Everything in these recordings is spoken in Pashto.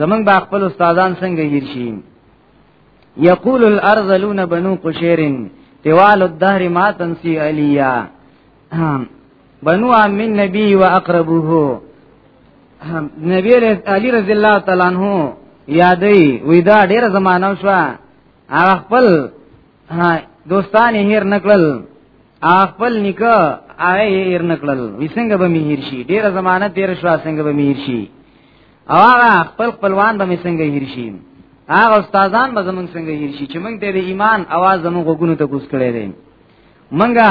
زمنګ با خپل استادان څنګه یې شي یقول الارذلون بنو قشیر طوال الدهر ما تنسی علیا بنو عم النبی واقربوه نبی علی رضی الله تعالی عنہ یادې وې دا ډېر زمانہ شو هغه خپل دوستان هیر نکړل خپل نکاح هغه هیر نکړل وسنګ به مهیر شي ډېر زمانہ تیر شو څنګه به مهیر شي او هغه خپل خپلوان به څنګه هیر شي هغه استادان به زمونږ څنګه هیر شي چې موږ د ایمان आवाज زمونږ غوګونو ته کوس کړی دی منګه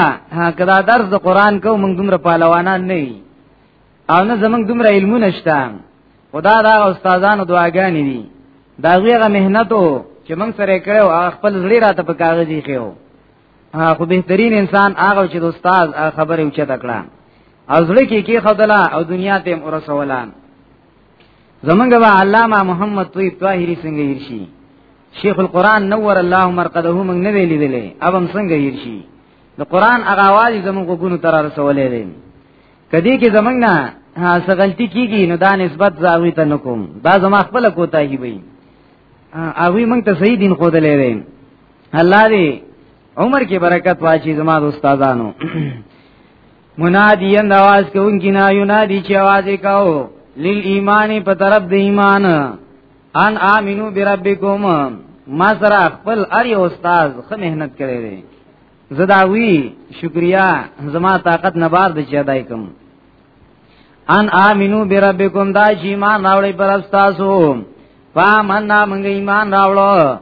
کدا درس د قران کو موږ دومره پهلوانان نه یو او نه زمونږ دومره علمونه شته خدا دا استادانو دعاګانې دي دا غیره مهنتو چې موږ سره کړو خپل زړه راته په کاغذ یې خېو خو بهترین انسان هغه چې د استاد خبره اوچت کړه او زړه کې کې خدلا او دنیا ته ورسوله زمونږ با علامه محمد طیب طاهری څنګه هیرشي شیخ القران نور الله مرقده موږ نه ویلې دلې اب هم څنګه هیرشي د قران هغه आवाज زمونږ غوونو تر رسولې دي کدی کې زمونږ نه څه غلطي کیږي نو دا نسبت زاوی ته نکوم دا زما خپل کوتاهی وي او موږ ته صحیح دین خو دلې الله دې عمر کې برکت واچي زما د استادانو منادی اند आवाज کوونکی نا ینادی چې आवाज وکاو لیل ایمان په طرف د ایمان ان امنو بربکم ما سره خپل اری استاد خه مهنت کړی دی زداوی شکریا زما طاقت نه بار د چدای کوم ان امنو بربکم دا چې ایمان راوړی پر استادو فامننا منګ ایمان راوړو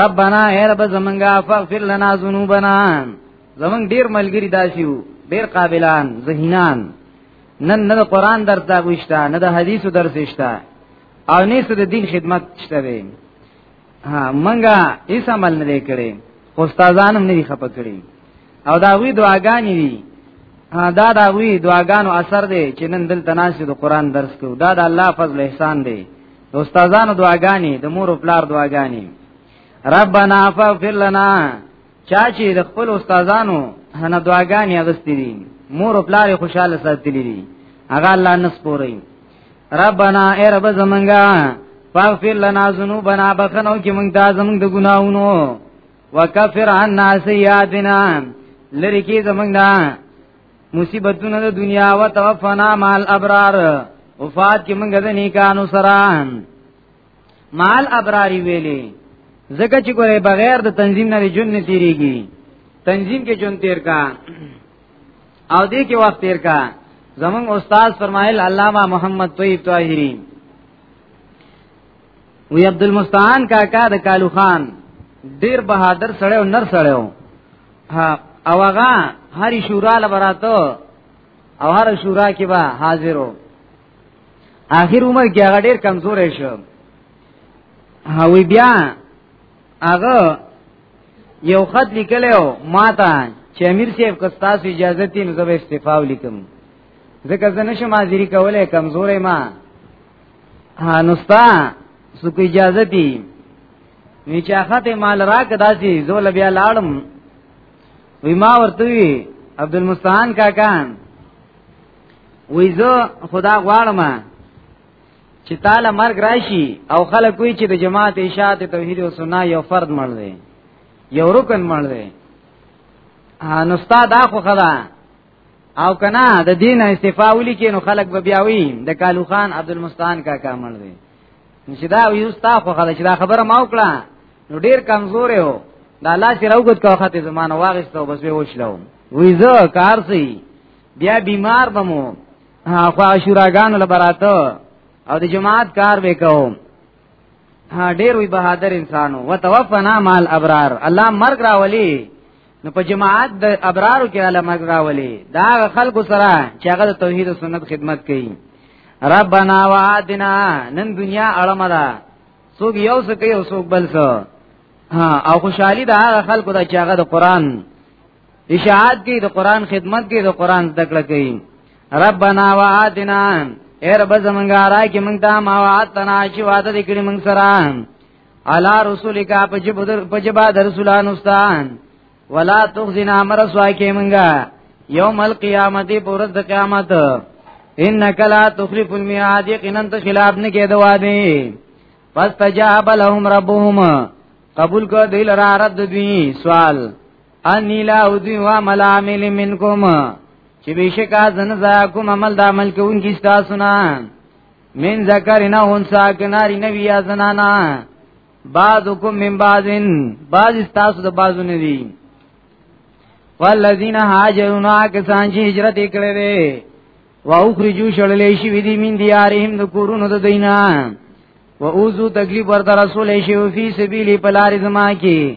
ربنا اے رب زمنګا فغفر لنا ذنوبنا زمنګ ډیر ملګری داسیو ډیر قابلان ذهینان نن نه قرآن درس دا غوښتا نه د حدیثو درس شتا او نه څه د دین خدمت شته وي ها منګه هیڅ عمل نه کړي استادان هم نه خپه کړي او دا وی دعاګانې دي دا دا وی دعاګانو اثر دی چې نن دلته ناشې د قران درس کو دا د الله فضل احسان دی د استادانو دعاګانې د مور او پلار دعاګانې ربنا فاغفر لنا چا چې د خپل استادانو هنه دعاګانې اغستې دي مور او پلار خوشاله ساتلې دي هغه الله نس پوري ربنا اے رب زمنګا فاغفر لنا ذنوبنا بخنو کې موږ دا زمنګ د ګناونو وکفر عنا سیئاتنا لری کی زمنګ دا مصیبتونه د دنیا او توفنا مال ابرار وفات کی منګه د نیکانو سره مال ابراری ویلی زکه چې ګوره بغیر د تنظیم نه جون نه تیریږي تنظیم کې جون تیر کا او دې کې وخت تیر کا زمون استاد فرمایل علامہ محمد طیب طاهری وی عبد المستعان کاکا د کالو خان ډیر بهادر سړی او نر سړی او هغه هری شورا لبراتو او هر شورا کې به حاضرو اخر عمر کې هغه ډیر کمزور شو هوی بیا هغه یو خط لیکلو ماته چې امیر صاحب که تاسو اجازه تین زه به استعفا ولیکم ځکه زه نشم حاضری کولای کمزورې ما ها نوستا سو کو اجازه دی نو چې اخته مال را کدا سي زول بیا لاړم وی ما ورته وی عبد المستعان کاکا وی زه خدا غواړم چې تعالی مرګ راشي او خلک وی چې د جماعت اشاعت توحید او سنت یو فرد مړ دی یو رکن مړ دی نو ستا دا خو خدا او کنا د دین استفا ولي کې نو خلک به بیا وي د کالو خان عبد المستان کا کامل دی چې دا یو ستا خو خدای چې دا خبره ما وکړه نو ډیر کمزور یو دا الله چې راوګت کا خاطر زمانه واغستو بس به وښلو وی زه کار سي بیا بیمار بمو خو شوراګانو لبراتو او د جماعت کار وکاو ها ډیر وی بهادر انسانو وتوفنا مال ابرار الله مرګ راولي نو په جماعت د ابرارو کې الله مرګ راولي دا خلکو سره چې هغه د توحید او سنت خدمت کوي ربنا وعدنا نن دنیا اړمه ده څوک یو څه کوي او څوک بل څه او خوشحالي د هغه خلکو ده چې هغه د قران اشاعت کې د قران خدمت کې د قران زده کړه کوي ربنا وآتنا اے رب زمونږه را کې مونږ ته ما وعدتنا چې وعده دې کړې مونږ سره علا رسولک په جبدر په جبا د رسولانو ستان ولا تخزنا مرسوا کې مونږه یوم القیامت پر د قیامت انک لا تخلف الميعاد قنن ته خلاف نه کې دوا دي فاستجاب لهم ربهم قبول کو دل را رد دوی سوال انی لا اودی و عمل عامل منکم چې بشکا زن زا کوم عمل د عمل کوونکی تاسو نه من ذکر نه انسا کناری نوی یا زنانا بعضکم من بعضن بعض تاسو د بعضو نه دی والذین هاجروا کسان چې هجرت کړي دي و اخرجو شړلې شي ودی من دیارهم د کورونو د دینه و اوزو تکلیف ورته رسول شي فی سبیل پلار زما کې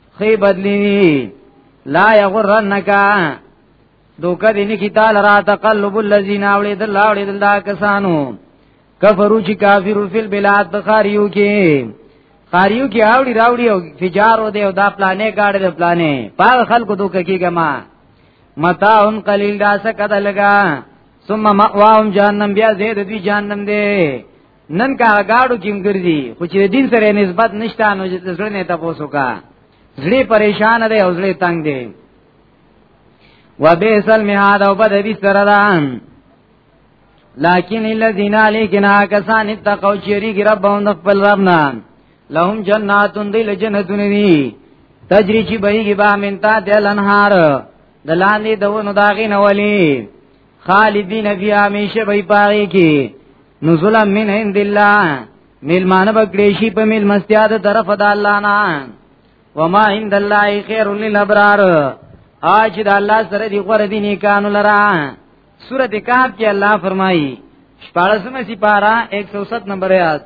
خی بدلی لا یغرنک دوکه دې نه کی تعالی را تقلب الذین اولی دل اولی دل دا کسانو کفرو چې کافرو فل بلاد بخاریو کې خاریو کې اوړي راوړي او فجارو دی او دا پلانې گاډي د پلانې پاغ خلکو دوک کېږه ما متاعن قلیل دا سکد لگا ثم مأواهم جهنم بیا زید دی جهنم دی نن کا گاډو کیم ګرځي خو چې دین سره نسبت نشته نو چې زړه نه تاسو کا زړه پریشان دی او زړه تنگ دی و بیسل میاد او بد بی سره ده لکن الذین علیکنا کسان اتقوا شریک ربهم خپل ربنا لهم جنات دل جنتون وی تجری چی بهیږي با منتا دل انهار دلاندې دونو داغې نولی خالدین فی همیشه به پاره کی نزول من عند الله ملمان بکړې شي په مل مستیا د طرف د الله نه وما عند الله خير للابرار اج د الله سره دی غره دي نیکانو لرا سوره کاف کې الله فرمایي شپږمه سپارا 107 نمبر آیات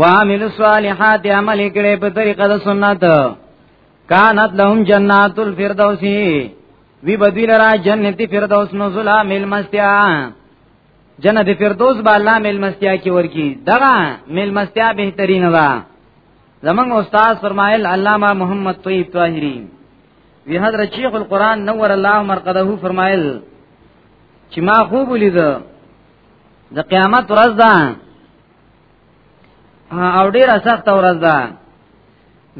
وعمل الصالحات عمل کړي په طریقه د سنت کانت لهم جنات الفردوس وی بدوی لرا جنت فردوس نزلا مل مستیا جنت فردوس با الله مل مستیا کی ورکی دغه مل مستیا بهترین ده زمنګ استاد فرمایل علامہ محمد طیب طاهری وی حضرت شیخ القران نور الله مرقده فرمایل چې ما خوب ولید د قیامت ورځ ده او ډیره سخت ورځ ده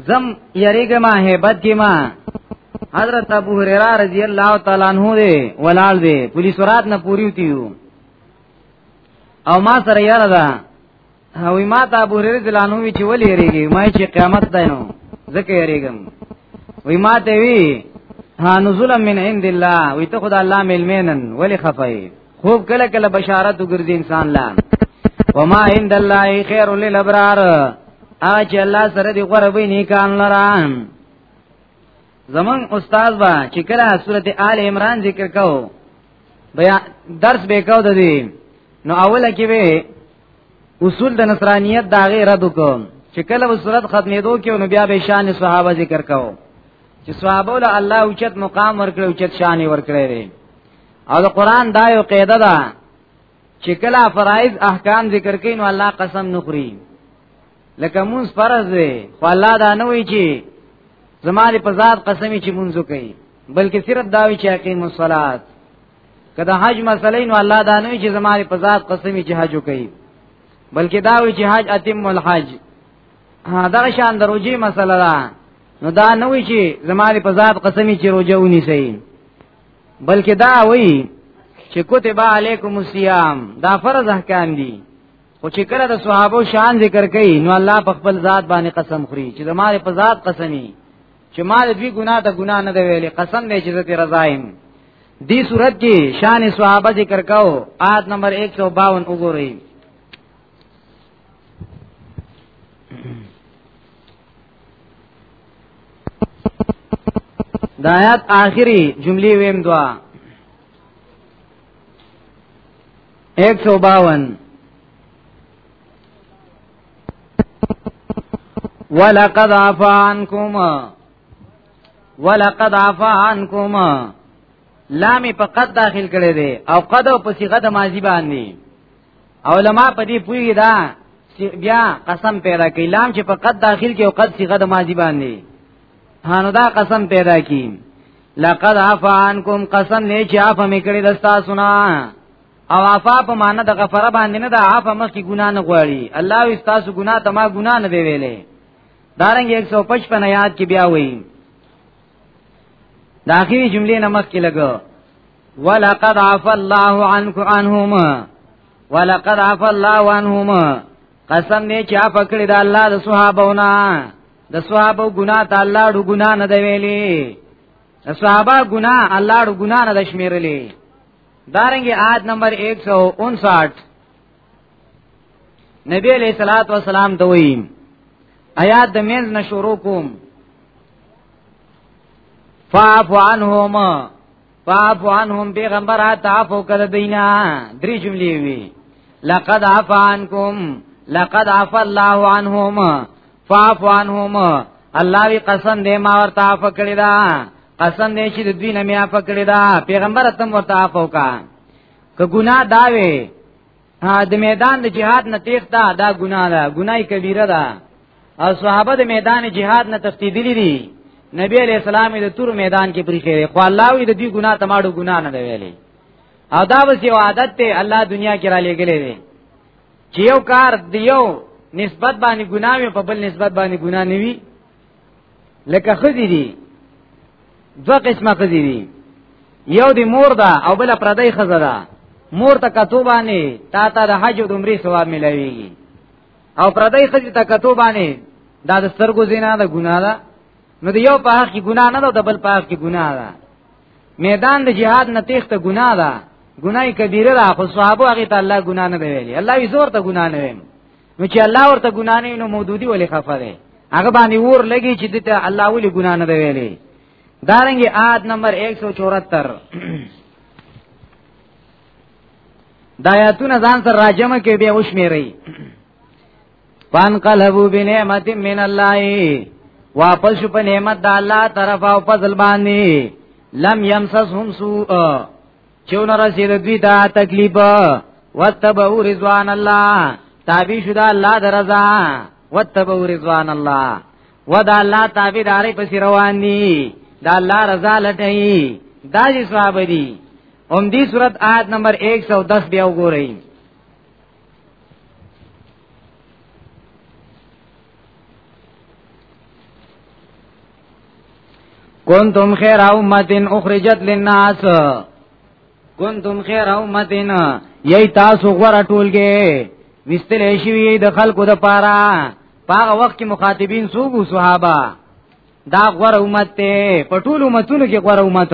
زم یریګه ما hebat کې ما حضرت ابو هريره رضی الله تعالی عنہ دی ولال دی پولیس رات نه پوری وتیو او ما سره یاره ده او ما ته ابو هريره ځلانو وی چې ولې یریږي ما چې قیامت ده نو زکه یریږم وی ما ته وی ها نزول من عند الله وی ته خدای الله ملمنن ولی خفای خوب کله کله بشارت وګرځي انسان لا وما عند الله خير للابرار اج الله سره دی غره به نیکان لران زمون استاد با چې کله سورته آل عمران ذکر کو بیا درس به کو د دې نو اوله کې به اصول د نصرانیت دا غي رد کوم چې کله و صورت ختمېدو کې نو بیا به شان صحابه ذکر کو چې صحابه له الله اوچت مقام ورکړ اوچت شان ورکړي او د قران دا یو قاعده ده چې کله فرایض احکام ذکر کین نو الله قسم نخوري لکه مونږ فرض دی خو الله دا نه وی چې زماري په ذات قسمی چې مونږ کوي بلکې صرف دا وی چې اقیم الصلات کله حج مسلې نو الله دا نه وی چې زماري په ذات قسمی چې حج کوي بلکې دا وی چې حج اتم الحج دا شان دروځي مسله ده نو دا نه وی چې زماري په ذات قسمی چې روزه ونی سي بلکې دا وایي چې کتب علیکم الصیام دا فرض احکام دي خو چې کله د صحابه شان ذکر کړي نو الله په خپل ذات باندې قسم خوري چې زماره په ذات قسمی چې ما د دوی ګناه ته ګناه نه دی ویلې قسم دی چې زه رضایم دی صورت کې شان صحابه ذکر کاو آد نمبر 152 وګورئ د آیات آخري جملې ویم دوا 152 ولقد عفا عنكم ولقد عفا عنكم لام په قد داخل کړي دي او قد په صيغه د ماضي باندې علماء په دې پوری دا بیا قسم پیدا کوي لام چې په قد داخل کې او قد صيغه د ماضي باندې هانو دا قسم پیدا کی لقد عفا عنكم قسم نه چې عفا میکړي دستا سنا او عفا په معنا د غفره باندې نه د عفا مخ کی ګنا نه غواړي الله او تاسو ګنا ته ما ګنا نه دی ویلې دارنګ 155 یاد کې بیا وایي د اخیری جملې نمک کې لګو ولقد عفى الله عنك عنهم ولقد عفى الله عنهم قسم دې چې عفو کړی د الله د صحابهونه د صحابه ګناه ته الله د ګناه نه دی ویلي د صحابه ګناه الله د ګناه نه د شمیرلې دارنګي آد نمبر 159 نبی علیہ الصلوۃ والسلام دوی آیات د مینز نشورو کوم فاعف عنهم فاعف عنهم پیغمبر تعفو کړه دینا درې جملې وی لقد عف عنكم لقد عف الله عنهم فاعف عنهم الله وی قسم دې ما ورته عف کړی دا قسم دې چې د دوی نه مې عف کړی دا پیغمبر تم ورته عفو کا که ګناه داوي د میدان د جهاد نه تیښته دا ګناه ده ګناي کبیره ده او صحابه د میدان جهاد نه تښتیدلی دي نبی علیہ السلام د تور میدان کې پریخي خو الله وی د دې ګناه تماړو ګناه نه دی ویلي او دا بس یو عادت ته الله دنیا کې را لګلې دی چې یو کار دیو نسبت باندې ګناه په بل نسبت باندې ګناه نه وي لکه خدي دي دوه قسمه خدي دي یو دی مور ده او بل پردای خزه ده مور ته کتو باندې تا ته د حج او عمرې ثواب ملويږي او پردای خزه ته کتو باندې دا د سترګو زینا ده ګناه ده نو د یو په حق کې ګناه نه ده د بل په حق کې ګناه ده میدان د جهاد نه تیخته ګناه ده ګناي کبیره ده خو صحابه هغه ته الله ګناه نه ویلي الله یې زور ته ګناه نه ویلي نو چې الله ورته ګنا نه نو مودودی ولې خفه دی هغه باندې ور لګي چې دته الله ولې ګنا نه دی ویلي دارنګي آد نمبر 174 دایاتونه ځان سره راجمه کې بیا وشمیري پان قلبو بنعمت من الله واپس شو په نعمت د الله طرف او فضل باندې لم يمسسهم سوء چون رسید دوی تا تکلیف واتبعوا رضوان الله تابع شو دا الله درزا واتبعوا رضوان الله ودا الله تابعداري پس روان دي دا الله رضا لټي دا چې صحابه دي هم دې صورت آیت نمبر 110 بیا وګورئ کنتم خیر امتن اخرجت للناس کنتم خیر امتن یی تاسو غره ټولګه وستل شي د خلکو د پاره پاغه وخت کې مخاطبین سوبو صحابه دا غره امت ته پټول امتونو کې غره امت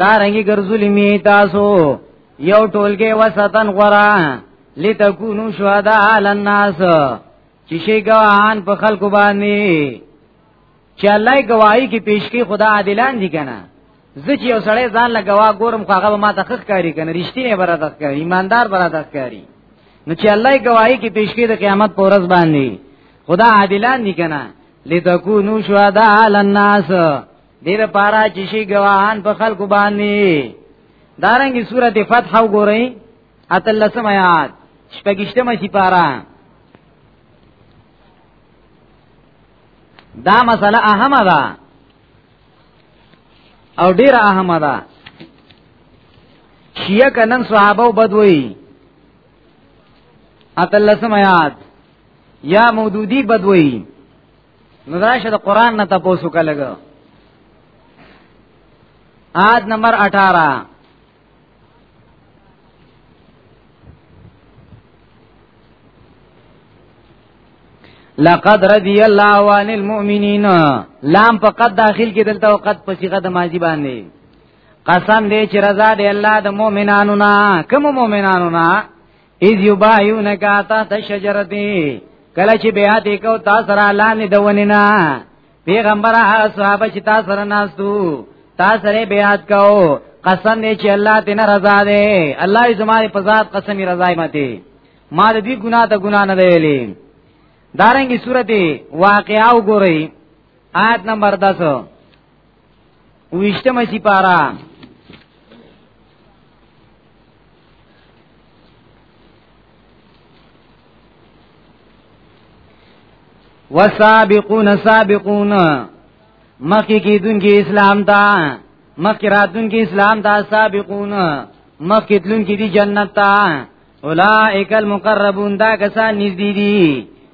دا رنګي ګرځولې می تاسو یو ټولګه وسطن غورا لتكونو شهدا علی الناس چې شي ګواهان په خلکو باندې چې الله گواہی کې پیش کی خدا عادلان دي کنه زه چې یو سړی ځان له گواه ګورم خو هغه ما ته خخ کاری کنه رښتینه برادت کاری ایماندار برادت کاری نو چې الله گواہی کې پیش کی د قیامت پر ورځ باندې خدا عادلان دي کنه لتكونو شهدا علی الناس دې لپاره چې شي ګواهان په خلکو باندې دارنګي سورته فتح وګورئ اتلسم آیات شپږشتم شي پارا دا مسله اهمه ده او ډیره اهمه ده شیعه کنن صحابه بدوي اتلسم آیات یا مودودی بدوی نو راشه د قران نه تاسو کولګو آد نمبر 18 لقد رضي الله عن المؤمنين لام په قد داخل کې دلته وقت په صيغه د ماضي باندې قسم دې چې رضا دې الله د مؤمنانو نه کوم مؤمنانو نه اذ یبایونک اتا تشجرتی کله چې بیا دې کو تا سره لاندې دونینا پیغمبر هغه صحابه چې تا سره ناستو تا سره بیا کو قسم دې چې الله دې نه رضا دې الله یې زماره په ذات قسم یې رضا ماته ما دې ګناه ته ګناه نه ویلې دارنګي سورته واقعا وګورئ آیت نمبر 10 ویشتمه سپارا وسابقون سابقون مخی کی دن کی اسلام تا مخی راتن کی اسلام تا سابقون مخی تلن کی دی جنت تا اولائک المقربون دا کسان نزدی دی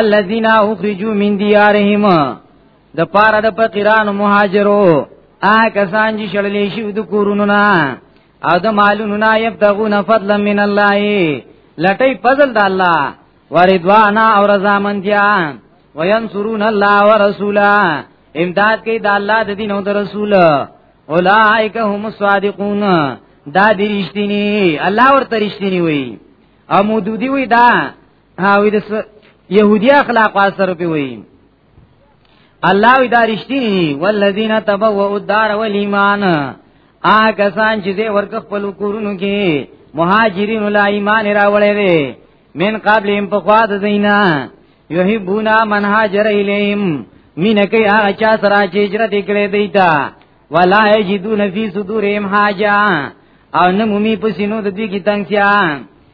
الذين اخرجوا من ديارهم د پاره د فقيران مهاجرو آ کسان چې شړلې شي د کورونو نه او د مالونو نه يبتغون فضلا من الله لټي فضل د الله وردوانا او رضا منتیا وینصرون الله ورسولا امداد کوي د الله د دین او د رسول اولائک هم الصادقون دا د رښتینی الله ورته رښتینی وي او مودودی وي دا ها وې د يهودي اخلاق اثر په وي الله وی دا رښتینی والذین تبوؤوا الدار والایمان آ کسان چې دې ورک خپل کورونو کې مهاجرین لا ایمان راوړې وي من قبل هم په خوا د زینا یحبونا من هاجر الیم مین کوي هغه چا سره چې هجرت کړي دی تا ولا یجدون فی صدورهم حاجا او نه مومي په سینو د دې کې تنگسیا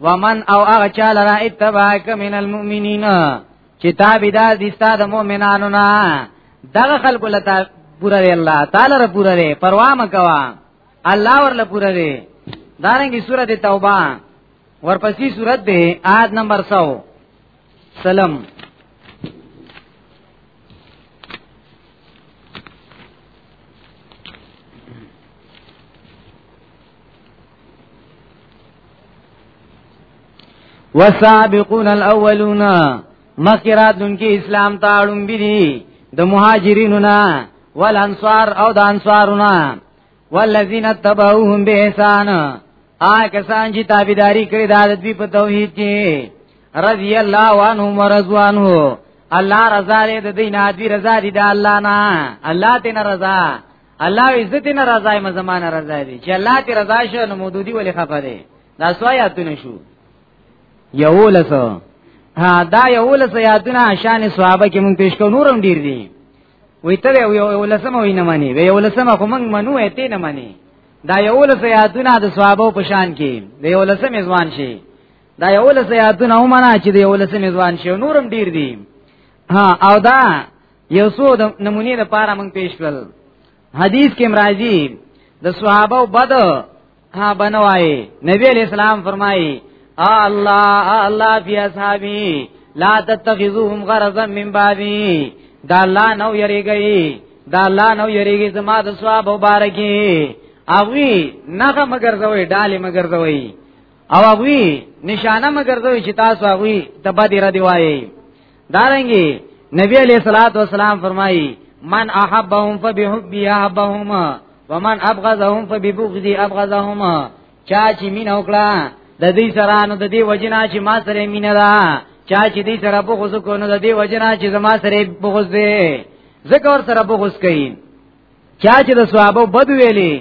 ومن او هغه چا لرا اتباعک من المؤمنین چې تابعدار دي ستاسو مؤمنانو نه دغه خلق لته پورا دی الله تعالی را پورا دی پروا مکوا الله ورله پورا دی دارنګي سورته توبه ورپسې سورته دی آد نمبر 100 سلام وسابقون الاولون مخیرات دونکي اسلام ته اړم بيدي د مهاجرینو نه ول انصار او د انصارونه والذین تبعوهم باحسان آ کسان چې تابعداري کړې د عادت په توحید کې رضی الله عنهم ورضوانه الله رضا دې د دین ادي رضا دې د الله نه الله تینا رضا الله عزت نه رضای ما زمانه رضای دی چې الله تی رضا شو نو مودودی ولې خفه دی دا سوایاتونه شو یو لسو ها دا یو لسو یادونه شان صحابه کې مونږ پیش کو نورم ډیر دي وی ته یو لسم وی نه مانی وی یو لسم خو مونږ منو اته نه مانی دا یو لسو یادونه د صحابه په شان کې د یو لسم ځوان شي دا یو لسو یادونه ومنه چې د یو لسم ځوان شي نورم ډیر دي ها او دا یو څو د نمونې لپاره موږ پیش کړل حدیث کې مرাজি د صحابه او بد ها بنوای نبی علیہ السلام فرمایي ا الله ا الله فی اصحابی لا تتخذوهم غرضا من بعدی دا الله نو یریږي دا الله نو یریږي زما د ثواب مبارکي اوی نغه مگر زوی ډاله مگر زوی او اوی نشانه مگر زوی چې تاسو اوی تبادی را دی وایي دارنګي نبی علیہ الصلوۃ والسلام فرمایي من احبهم فبحبي احبهم ومن ابغضهم فببغضي ابغضهم چا چې مين وکړه د دې سره نو د دې وجنا چې ما سره مين ده چا چې دې سره بغض کو نو د دې وجنا چې زما سره بغض ده ځکه ور سره بغض کوي چا چې د صحابه بد ویلي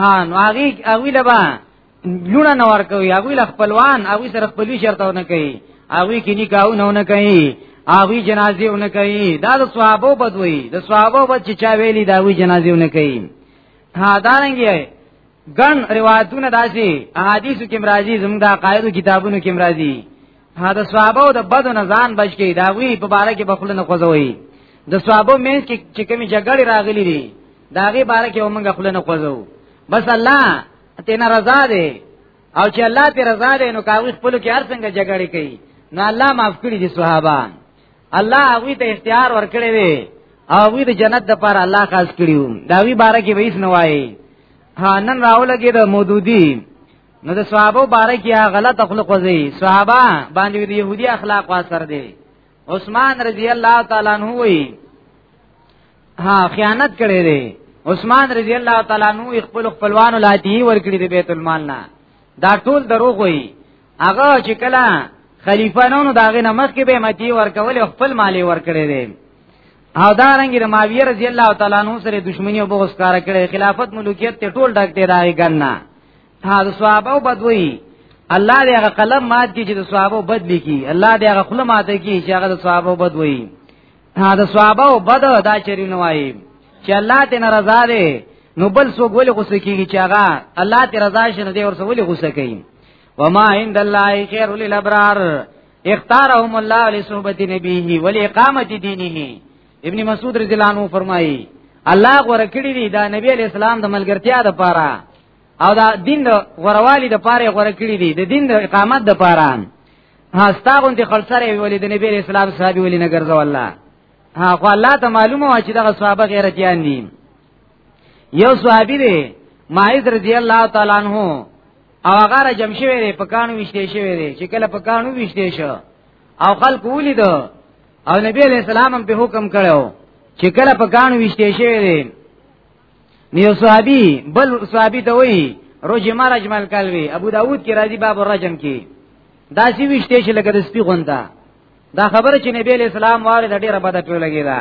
ها نو هغه هغه لبا لونه نه ورکوي هغه له خپلوان هغه سره خپلوي شرط نه کوي هغه کې نکاح نه نه کوي هغه جنازي نه کوي دا د صحابه بدوي د صحابه بچ چا ویلي دا وی جنازي نه کوي ها دا رنګي ګن روایتونه داسي احادیثو کې مرাজি زموږ د قاعده کتابونو کې مرাজি ها د صحابه او د بدو نه ځان بچ کی دا وی په باره کې بخله نه خوځوي د صحابه مینس کې چې کومي جګړه راغلي دي داغه باره کې ومنګ خپل نه خوځو بس الله تینا رضا ده او چې الله ته رضا ده نو کاوی خپل کې هر څنګه جګړه کوي نو الله معاف کړی دي صحابه الله هغه ته اختیار ورکړي وي او وی د جنت د پر الله خاص کړیو دا وی بارے کې ویس نه وای ها نن راولګي د مودودی نو د صحابه بارے کې غلط اخلاق وځي صحابه باندې د يهودي اخلاق واسر دي عثمان رضی الله تعالی عنہ وی ها خیانت کړی دی عثمان رضی الله تعالی عنہ خپل خپلوانو لاتی ورکړي دی بیت المال نه دا ټول دروغ وي هغه چې کله خلیفہ نو نو داغه نمک کې به متی ورکول خپل مالی ورکړي دی او دا رنګ د معاویه رضی الله تعالی عنہ سره دښمنی او بغض کار کړي خلافت ملوکیت ته ټول ډک دی راغی ګننا ها د صحابه او بدوی الله دې هغه قلم مات کی چې د صحابه بد لیکي الله دې هغه خپل ماته کی چې هغه د صحابه بد وایي ها د صحابه او بد دا چرین وای چې الله دې ناراضه دی نو بل څوک ولې غوسه کیږي چې هغه الله دې رضا شنه دی ورسره ولې غوسه کوي وما عند الله خير للابرار اختارهم الله لصحبت نبيه ولاقامه دينه ابن مسعود رضی الله عنه فرمایي الله غوړه کړی دی دا نبی علی السلام د ملګرتیا د پاره او دا دین د غوروالي د پاره غوړه کړی دی د دین د اقامت د پاره ها ستاغون دي خلصره ویلې د نبی اسلام صاحب ویلې نه ګرځو الله ها خو الله ته معلومه و چې دغه صحابه غیرتيان دي یو صحابي دی ماعز رضی الله تعالی عنہ او هغه را جمع شوی دی په کانو وشته شوی دی چې کله په کانو وشته شو او خلق ولید او نبی علیہ السلام هم په حکم کړو چې کله په کانو وشته شوی دی نیو صحابي بل صحابي ته وایي رجم رجم الکلوی ابو داود کې راځي باب الرجم کې دا سی وشته چې لکه د سپي غوندا دا خبره چې نبی له اسلام واره د ډیره بده په لګی دا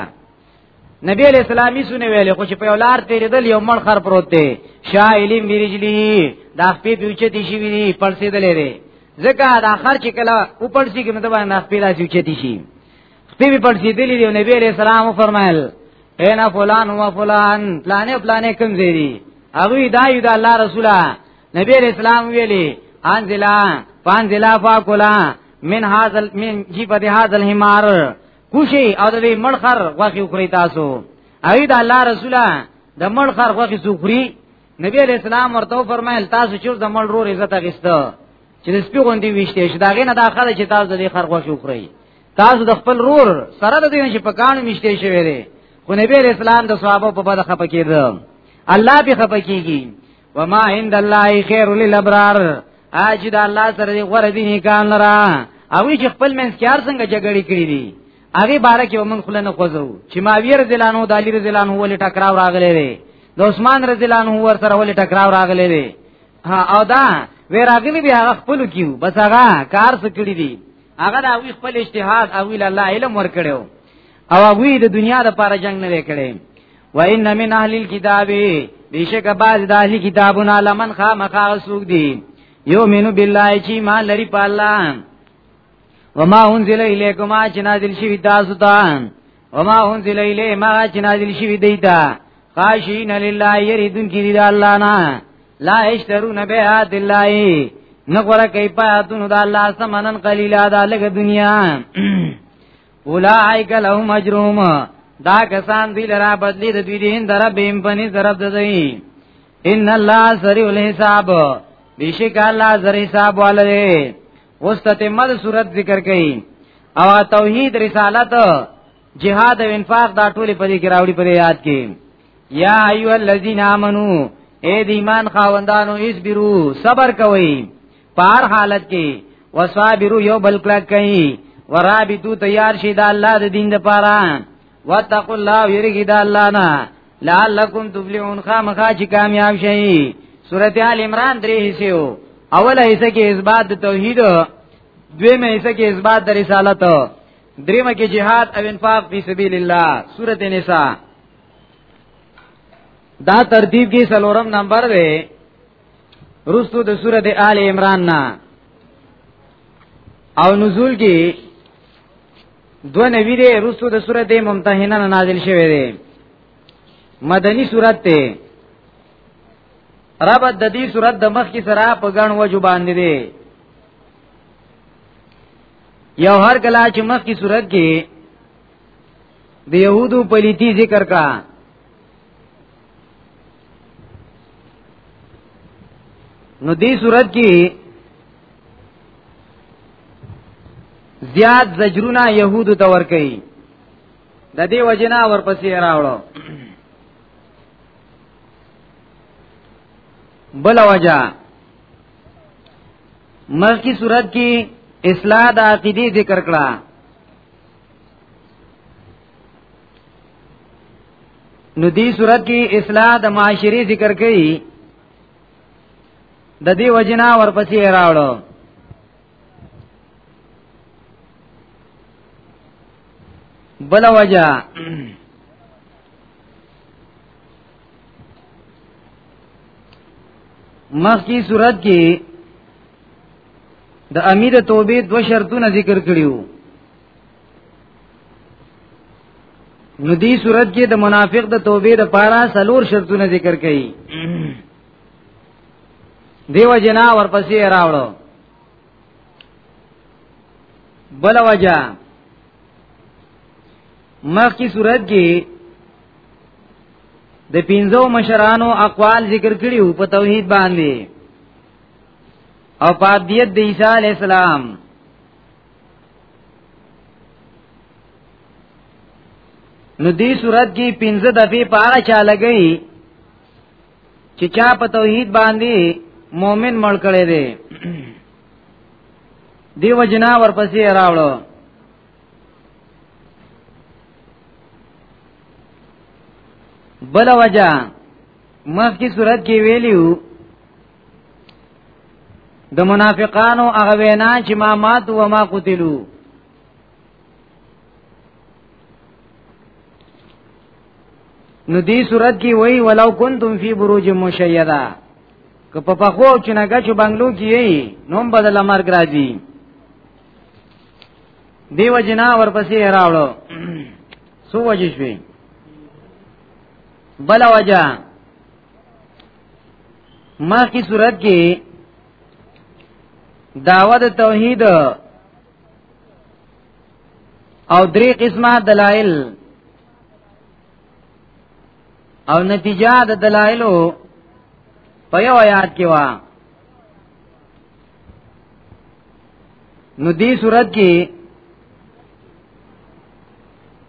نبی له اسلامي سونه ویلې خو چې په ولار تیرې دل یو مړ خر پروت دی شایلی میرجلی دا خپې پیوچې دي شي وی پړسې دلې دی ځکه دا خر چې کله اوپړسي کې مطلب نه خپې راځي چې دي شي سپی په پړسیدلی دی نبی علیہ السلام فرمایل اینا فلان و فلان پلانې پلانې کوم ځای دی هغه دا یو د الله رسوله نبی علیہ السلام ویلی انزلا فانزلا فاکلا من هاذل من جیبت هاذل حمار کوشي او د مړخر غوخي وکړی تاسو هغه د الله رسوله د مړخر غوخي سوخري نبی علیہ السلام ورته فرمایل تاسو چې د مړ رور عزت غسته چې سپی غوندي وشته شي داغه نه داخله چې تاسو د خر غوخي وکړی تاسو د خپل رور سره د دین چې په کانو مشته شوی دی خو نبی اسلام د صحابه په بده خپه کېده الله به خپه کیږي وما عند الله خير للابرار اج د الله سره دی غره دي کان را او چې خپل منځ کار څنګه جګړې کړې دي هغه باره کې ومن خلنه نه خوځو چې ما ویر دلانو د علی رضی الله عنه ولې ټکراو راغلې دي د عثمان رضی الله عنه ور سره ولې ټکراو راغلې دي ها او دا وی راغلی به هغه خپل کیو بس هغه کار څه کړی دی هغه دا وی خپل اجتهاد او وی الله علم ور کړو او هغه د دنیا د پاره جنگ نه وکړي و ان من اهل الكتاب بیشک باز د اهل کتابونه لمن خامخا سوق دي یومنو بالله چی ما لري په الله وما انزل الیکما چې نازل شوی تاسو ته وما انزل الیه ما چې نازل شوی دی تا خاشین لله یریدون کی دی الله نه لا اشترون بیات الله نغره کوي پاتونو د الله سمنن قلیلا دا لګ دنیا اولائک لهم اجرهم دا کسان دی لرا بدلی د دوی دین در بیم پنی ضرب ددئی ان الله سریع الحساب بیشک الله زری حساب والے وسته مد صورت ذکر کړي او توحید رسالت جهاد او انفاق دا ټول په دې کې راوړي په یاد کې یا ایو الذین آمنو اے د ایمان خاوندانو اصبرو صبر کوئ پار حالت کې وصابرو یو بل کلا کوي ورابطو تیار شي د الله د دین لپاره واتقوا الله یریګی د الله نه لعلکم تفلحون خامخا چې کامیاب شئ سورته ال عمران درې حصے وو اوله حصہ کې اثبات د توحید دویمه حصہ کې اثبات د رسالت دریمه کې جهاد او انفاق فی سبیل الله سورته نساء دا ترتیب کې سلورم نمبر دی رستو د سورته آل عمران نا او نزول کې دو نوی دی رسو د سورت ممتحنه نازل شوه دی مدنی سورت ته رب د دې سورت د مخ کی سره په غن وجو باندې دی یو هر کلا چې مخ کی سورت کې د يهودو پليتي ذکر کا نو دې سورت کې زیاد زجرونه يهودو ته ور کوي د دې وجنا ورپسې راوړو بل وجہ مخکی صورت کې اصلاح د عقیده ذکر کړه نو دې صورت کې اصلاح د معاشري ذکر کړي د دې وجنا ورپسې راوړو بل وجه مخ کی صورت کې د امیر توبې دو شرطونه ذکر کړیو نو دی صورت کې د منافق د توبې د پاره سلور شرطونه ذکر کړي دیو جنا ورپسې راوړو بل وجہ مخ کی صورت کې د پینځو مشرانو اقوال ذکر کړي او په توحید باندې او پادیت د عیسی علی السلام نو دې صورت کې پینځه دفعې پاره چا لګئی چې چا په توحید باندې مؤمن مړ کړي دي دیو جنا ورپسې راوړو بل وجہ مخکې صورت کې ویلیو د منافقانو هغه وینا چې ما مات و ما قتلوا نو دې صورت کې وای ولو کنتم فی بروج مشیدا که په پخو چنګا چې بنگلو کې نوم بدل مرګ راځي دیو جنا ورپسې راوړو سو وجه شوي بل وجه ما کی صورت کې دعوت توحید او درې قسمه دلایل او نتیجه د دلایلو په یو آیات کې وا نو دې صورت کې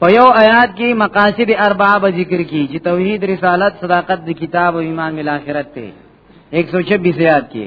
په یو آیات کې مقاصد اربعه به ذکر کی چې توحید رسالت صداقت د کتاب او ایمان مل اخرت ته 126 آیات کې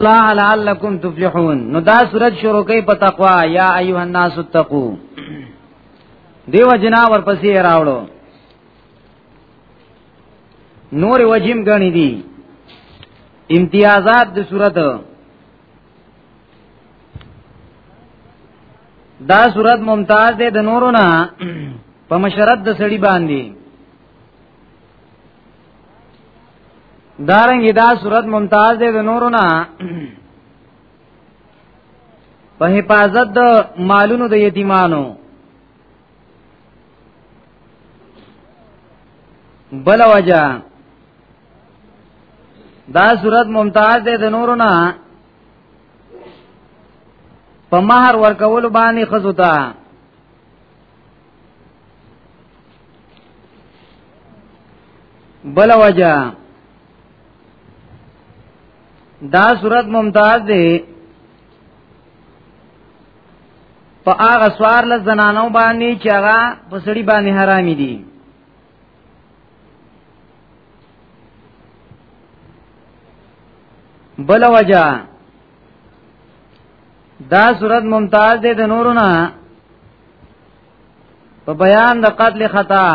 الله لعلکم تفلحون نو دا صورت شروع کوي په تقوا یا ایها الناس اتقو دیو جنا ورپسې راوړو نور وجیم غنی دي امتیازات د صورت دا صورت ممتاز ده د نورو نه په مشرت د سړی باندې دارنګ دا صورت ممتاز دی د نورو نه په حفاظت د مالونو د یتیمانو بل وجہ دا صورت ممتاز دی د نورو نه په مہر ورکول باندې خزوتا بل وجہ دا صورت ممتاز دی په هغه سوار له زنانو باندې چې هغه په سړي باندې حرامي دي بل وجہ دا صورت ممتاز دی د نورو نه په بیان د قتل خطا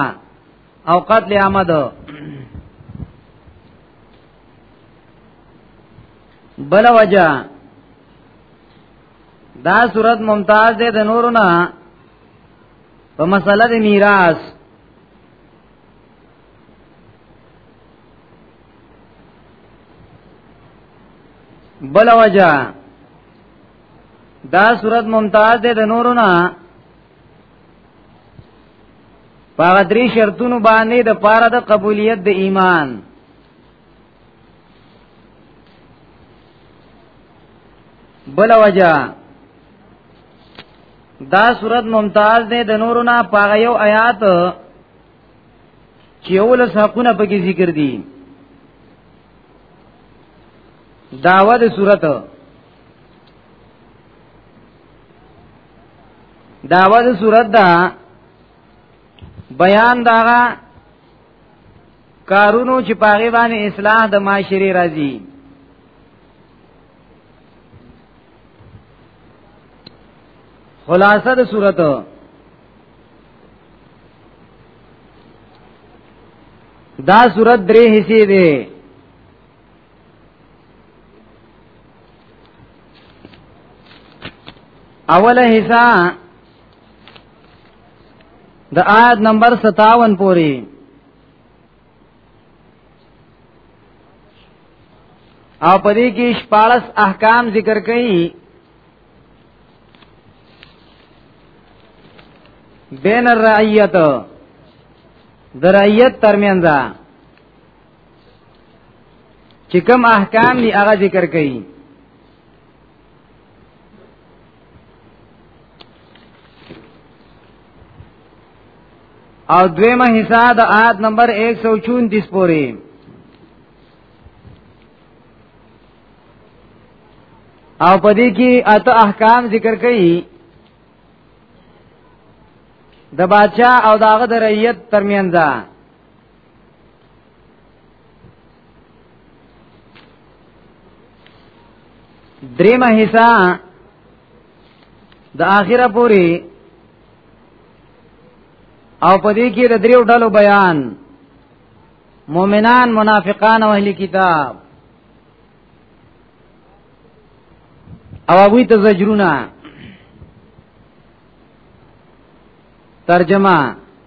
او قتل عمد بل وجه دا صورت ممتاز ده د نورو نه په مسله د میراث بل وجه دا صورت ممتاز ده د نورو نه پاغه درې شرطونو باندې د پاره د قبولیت د ایمان بل وجہ دا صورت ممتاز ده د نورو نه پاغه یو آیات چې اول حقونه پکې ذکر دي داوا د صورت داوا د صورت دا بیان داغه کارونو چې پاغي باندې اصلاح د معاشري راځي خلاصه د صورت دا صورت درې حصے دي اوله حصہ د آیت نمبر 57 پوری او پدې کې شپارس احکام ذکر کړي بین الرعیت درعیت ترمنځ چې کوم احکام دی هغه ذکر کړي او دویمه حصہ د آیت نمبر 134 پورې او پدې کې اته احکام ذکر کړي د بادشاہ او داغه د رعیت ترمنځ دریمه حصہ د اخره پوری او پدې کې د دریو ډلو بیان مؤمنان منافقان او اهلی کتاب او هغه ته زجرونه ترجمه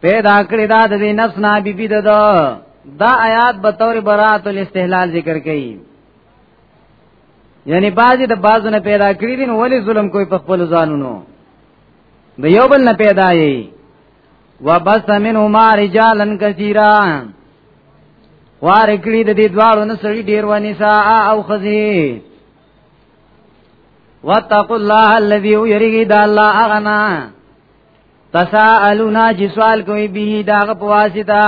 پیدا کړی دا د نفس نه بی بی دد دا آیات به تور برات الاستهلال ذکر کړي یعنی بعضی د بعضو نه پیدا کړی دي نو ولی ظلم کوي په خپل ځانونو د یو بل نه پیدا یي وبس منهما رجالا كثيرا وار کړی د دې دواړو نه سړي ډیر ونی سا او خزي واتقوا الله الذي يريد الله اغنا تسالونا چې سوال کوي به داغه په واسطه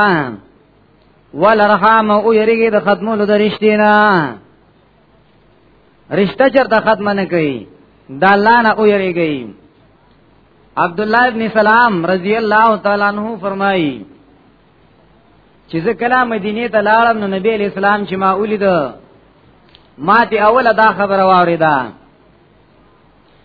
ولرحم او یریږي د ختمولو د رښتینا رشتہ چرته ختم نه کوي دا الله نه او یریږي عبد الله ابن سلام رضی الله تعالی عنہ فرمایي چې زه کله مدینه ته لاړم نو نبی اسلام چې ما ولید ما ته اوله دا خبره واوریده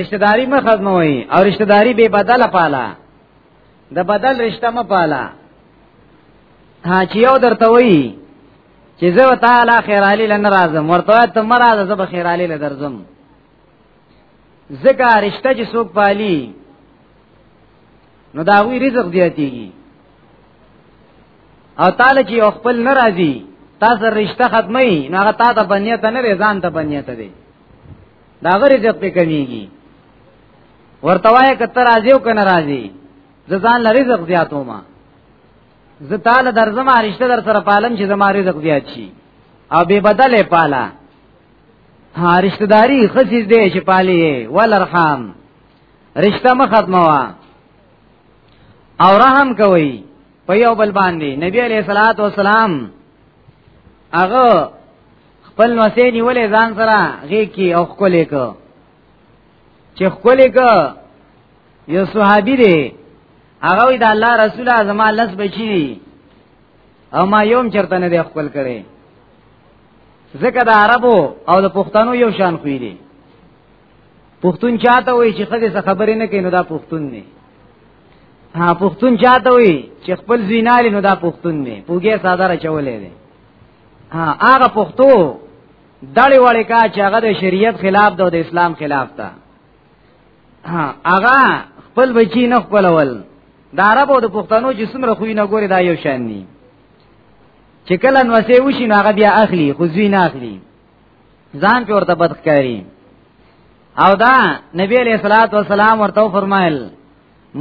رشتہ داری ما ختموي او رشتہ داری به بدل پالا د بدل رشتہ ما پالا ها چې یو درته وایي چې زه تعالی خیر علی لن راځم ورته ته مراد زه به خیر علی لدرځم زکه رشتہ چې څوک پالي نو دا وی رزق دیاتیږي او تعالی چې خپل ناراضي تاسو رشتہ ختمي نو هغه تا ته بنیت نه رضان ته بنیت دی دا غری عزت په کمیږي ورته وای کتر راځي او کنه راځي ځان لري رزق زیاتو ما زه تعالی درځم رشتہ در سره پالم چې زما رزق زیات شي او به بدله پالا ها رشتہ داری خصیز دی چې پالي ولرحم رشتہ مخ ختمه وا او رحم کوي په یو بل باندې نبی علیہ الصلات والسلام هغه خپل نوسه نیولې ځان سره غي کې او خولې کو چې خولې کو یو صحابي دی هغه د الله رسول اعظم لس بچی دی او ما یوم چرته نه دی خپل کړي ځکه د عربو او د پښتنو یو شان خوې دي پښتون چاته وای چې خدای څه خبرې نه کوي نو دا پښتون نه ها پښتون چاته وای چې خپل زینال نو دا پښتون نه پوګه ساده را چولې دي هغه پښتو دړې وړې کا چې هغه د شریعت خلاف ده او د اسلام خلاف ده هغه خپل بچی نه خپلول د عرب او د پښتنو چې څومره خوې نه ګوري دا یو شان دي چې کله نو سه وشي نو هغه بیا اخلي خو ځوی نه اخلي ځان په ورته بدخکاری او دا نبی علیہ الصلوۃ والسلام ورته فرمایل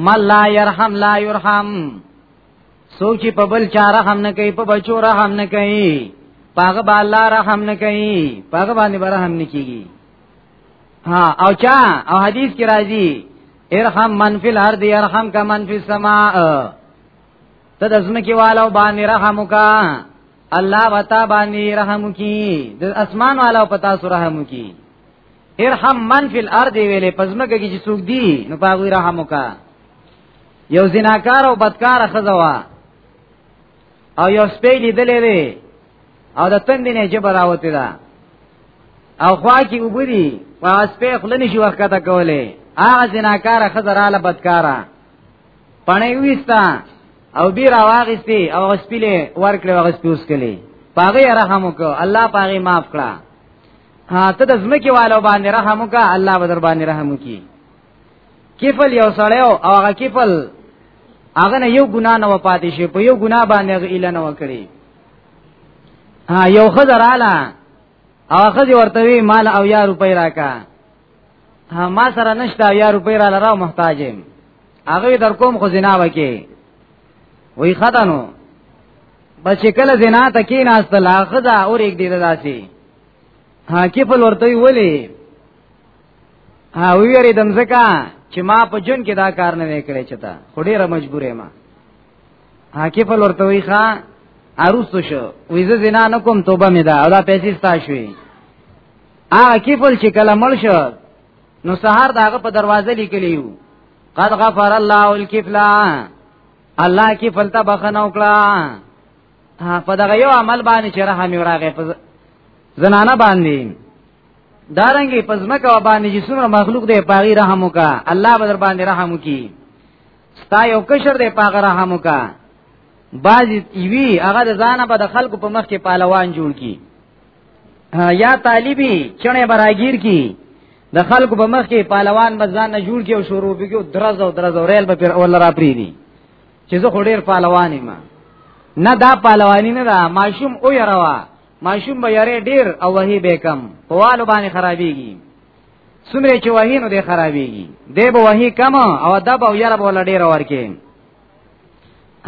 مل لا يرحم لا يرحم څوک چې په بل چا رحم نه کوي په بچو رحم نه کوي پاغه با الله رحم نه کوي پاغه باندې برحم نه کیږي ها او چا او حدیث کې راځي ارحم من فی الارض ارحم کا من فی السماء ته د زمکی والو باندې رحم وکا الله وتا باندې رحم کی د اسمان والو پتا سره رحم کی ارحم من فی الارض ویلې پزمکه کې چې څوک دی نو پاغوی رحم وکا یو زناکار او بدکار خزوا او یو سپی لیدلې وی او د تندې نه جبر راوته ده او خوا کې وګوري واس په خپل نشي ورکته کوله هغه زناکار خزراله بدکارا پڼې وستا او بی راواغستی او غسپیله ورکړې وغسپوس کلی پاغه رحم وکړه الله پاغه معاف کړه ها ته د زمکه والو باندې رحم وکړه الله بدر باندې رحم وکړي کیفل یو سړی او هغه کیفل هغه نه یو ګنا نه وپاتې شي په یو ګنا باندې هغه اله نه وکړي ها یو خزر اعلی هغه خزر ورته وی مال او یا روپۍ راکا ها ما سره نشته یا روپۍ را لراو محتاجم هغه در کوم خو زنا وکي وی خدانو بچ کله زنا تکي ناستل هغه او ریګ دی داسي ها کیفل ورته وی ولی او ویری دم زکا چې ما په جون کې دا کار نه وکړې چتا خو ډیره مجبورې ما حاکف ورته وی ښا اروستو شو ویزه زنا نه کوم توبه مې دا او دا پیسې ستا شوې هغه کیفل چې کله مړ شو نو سهار داغه په دروازه لیکلیو قد غفر الله الکفلا الله کی فلتا بخنو کړه په دغه یو عمل باندې چې رحم یې راغې په زنانه باندې دارنګي پزمک او باندې چې څومره مخلوق دی پاغي رحم وکا الله به در باندې رحم وکي ستا یو کشر دی پاغه رحم وکا باز ایوی هغه د ځانه په د خلکو په مخ کې پهلوان جوړ کی یا طالبي چڼه براگیر کی د خلکو په مخ کې پهلوان بزان نه جوړ کی او شروع به کو درز او درز او ریل به پر اول را پری دي چې زه خډیر پهلوان ما نه دا پهلوانی نه دا ماشوم او یروا ماشوم به یاره ډیر او وهی به کم پوالو باندې خرابېږي سمره چې وهی نو دې خرابېږي دې به وهی کم او دب او یاره بوله ډیر ورکې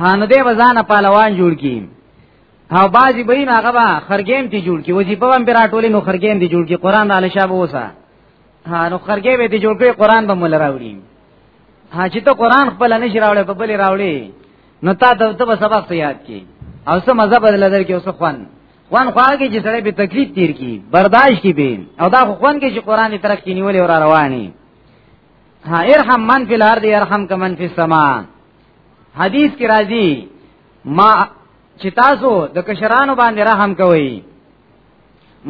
هانو دې وزانه پهلوان جوړ کی او بازی بین هغه با خرګیم تی جوړ کی وظیفه هم پر اټولې نو خرګیم دی جوړ کی قران علی شاب وسه ها نو خرګې به دی جوړ کی قران به مول راوړي ها چې ته قران خپل نه شراوړې په بل راوړي نو تا ته ته سبق یاد کی او سم مزه بدل در کې اوس خوان خوان خو هغه چې سره به تکلیف تیر کی برداشت کی به او دا خو خوان کې چې قران طرف کې نیولې ور رواني ها ارحم من فی الارض ارحم کمن فی السما حدیث کې راځي ما چې تاسو د کشرانو باندې رحم کوئ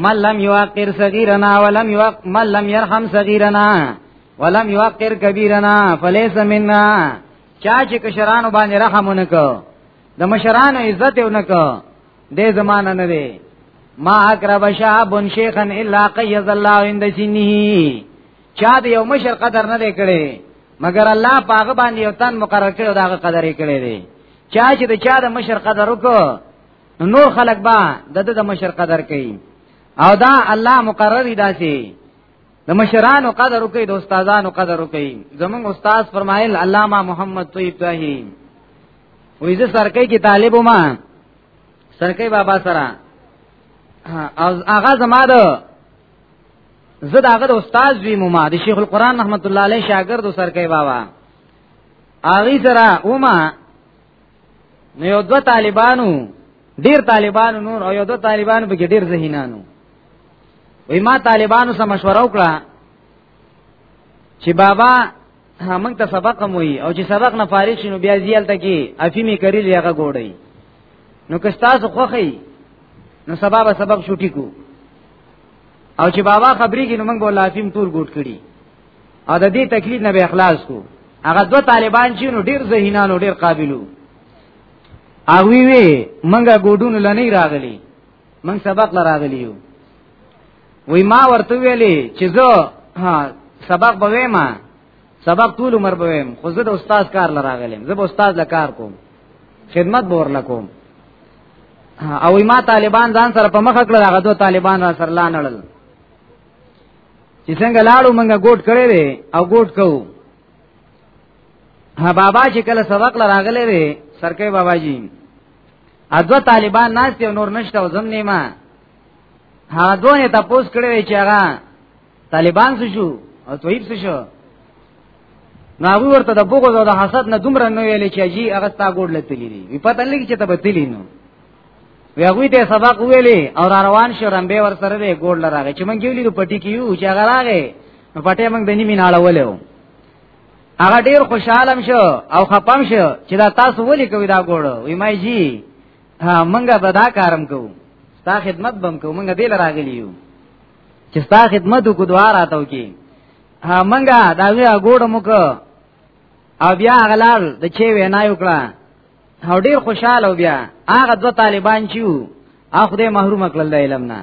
من لم يوقر صغيرنا ولم يوق من لم يرحم صغيرنا ولم يوقر كبيرنا فليس منا چا چې کشرانو باندې رحم ونکړ د مشرانو عزت ونکړ دې زمانہ نه دی ما اقرب شاب شیخا الا قیز الله عند سنه چا د یو مشر قدر نه دی کړی مگر الله پاغه باندې یو تن مقرر کړو دا قدر یې کړی دی چا چې د چا د مشر قدر وکړو نور خلق با د د مشر قدر کوي او دا الله مقرر دی داسي د مشرانو قدر وکي د استادانو قدر وکي زمونږ استاد فرمایل علامه محمد طیب طاهری وې زه سرکې کې طالب ما سرکې بابا سره او هغه زما د زه داغه د استاد وی ما د شیخ القران رحمت الله علیه شاګرد سرکې بابا هغه سره ومه نو یو دو طالبانو ډیر طالبانو نور او یو دو طالبانو به ډیر ذهینانو وای ما طالبانو سره مشوره وکړه چې بابا موږ ته سبق موي او چې سبق نه فارغ شینو بیا زیال ته کې افیمی کری لیغه ګوړی نو که تاسو خوخی نو سبا به سبق شوټی کو او چې بابا خبرې کې نو موږ بولا افیم ټول ګوټ کړي او د دې تکلیف نه به اخلاص کو هغه دوه طالبان چې نو ډیر ذهینانو ډیر قابلو او وی وی منګه ګوډونو لنی راغلی من سبق لراغلی یو وی ما ورته ویلې چې زه ها سبق به ویم سبق ټول عمر به ویم خو زه د استاد کار لراغلم زه به استاد لا کار کوم خدمت به ورلا کوم او ما طالبان ځان سره په مخ کړل هغه دوه طالبان را سره لانړل چې څنګه لاړو مونږه ګوټ کړی وي او ګوټ کوو ها بابا چې کله سبق لراغلې وي سرکې بابا جی ادو طالبان ناس ته نور نشته او زم نیمه ها دوه ته پوس کړی وي چې هغه طالبان څه شو او تویب څه شو نو هغه ورته د بغض او د حسد نه دومره نه ویلې چې جی هغه تا ګوډ لته لري وی پته لګی چې ته به تلی نو ویغوی ته سبق ویلې او را روان شو رمبه ور سره دی ګوډ لراغه چې مونږ ویلې پټی کیو چې هغه راغې نو پټه مونږ د نیمه ناړه ولو هغه ډیر خوشاله شو او خپم شو چې دا تاسو ولې کوي دا ګوډ وی مای جی مونږه به دا کارم کوو ستا خدمت بم کوو مونږ دې لراغلی یو چې ستا خدمت کو دوار اتاو کی مونږه دا وی ګوډ موږ او بیا غلال د چې وینا وکړه او ډیر خوشاله بیا هغه دوه طالبان چې وو هغه خدای محروم کړل د علم نه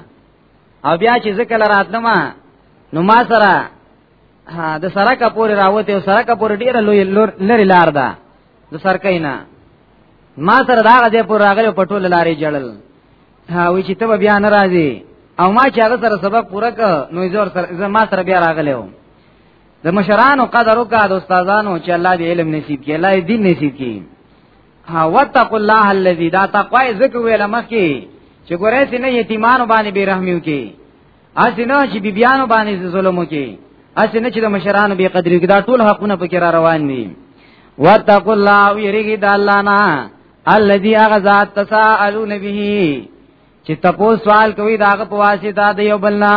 او بیا چې ذکر راتلم نو ما سره د سره کا پورې راوته او سره کا پورې ډیر لوی لری لار ده د سر کینا ما سره دا غځې پور راغلی په ټوله لارې جړل ها وی چې ته بیا ناراضي او ما چې هغه سره سبق پوره ک نو زور سره ما سره بیا راغلی و د مشرانو قدر وکړه د استادانو چې الله دې علم نصیب کړي الله دې دین نصیب کړي ها وتق الله الذي دا تقوا ذکر ویل مخکي چې ګورې چې نه یتیمانو باندې بیرحمیو کې اسنه چې بیبیانو باندې ظلم وکړي اسنه چې د مشرانو بی قدر کې دا ټول حقونه پکې را روان دي وتق الله ویریږي د الله نه الذي اغذات تساءلون به چې تاسو سوال کوي داغه په واسطه د یو بلنا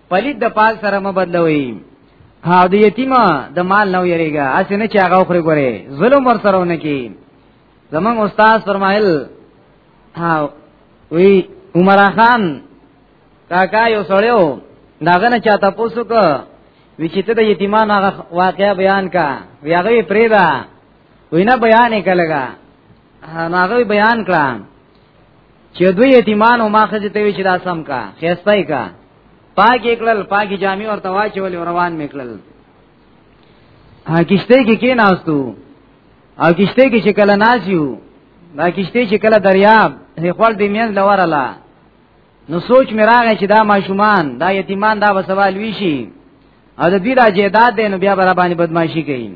پلید د پال سره م بدلوي ها د یتیم د مال نو یریګا اسې نه چې هغه خوري ګوري ظلم ور سره ونه کی زمون استاد فرمایل ها وی عمر خان کاکا یو سړیو داغه نه چاته پوسو کو وی چې ته د یتیمان هغه واقعیا بیان کا وی هغه پریدا وینا بیان کړهګا هغه بیان کړه چې دوی یتیمان او ماخذ ته وی چې دا سم کا خېستای کا پاک اکلل پاک جامع ورته واچول روان میکلل ها کشته کې کې ناستو او کشته کې چې کله ناسیو دا کشته چې کله دریاب هي خپل د میان لورلا نو سوچ مې راغی چې دا ماشومان دا یتیمان دا وسوال وی شي او د دې را جیداد دی نو بیا برا باندې بدمعشي کوي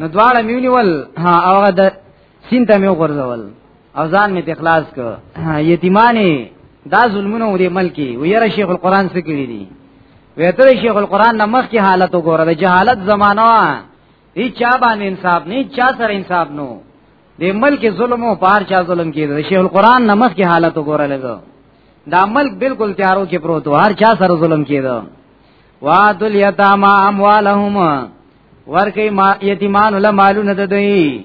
نو دواړه میونیول ها هغه د سینته مې وغورځول او ځان می اخلاص کو یتیمانی دا ظلمونه ودی ملکی ویره شیخ القران څخه کړی دی ویته شیخ القران نمخ کی حالت وګوره د جهالت زمانہ هیڅ چا باندې انصاف نه چا سره انصاف نو د ملک ظلم او پار چا ظلم کیږي شیخ القران نمخ کی حالت وګوره لګو دا ملک بالکل تیارو کې پروت هر چا سره ظلم کیږي وادل یتاما اموالهم ورکی ما یتیمان له مالونه د دوی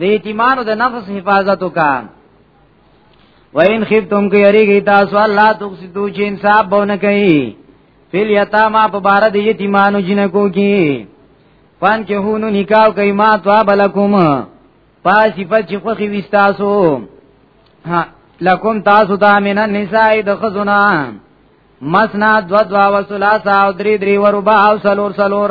د یتیمانو د نفس حفاظت وکا وین خفتم کې یریږي تاسو الله تقسطو چې انصاف بونه کوي فل یتاما په بار د یتیمانو جنکو کې پان کې هونو نکاح کوي ما توا بلکم پاس صفات چې خوخي وستاسو ها لکم تاسو ته من النساء د خزنا مسنا دو دو وسلاسا او دری دری وربا او سلور سلور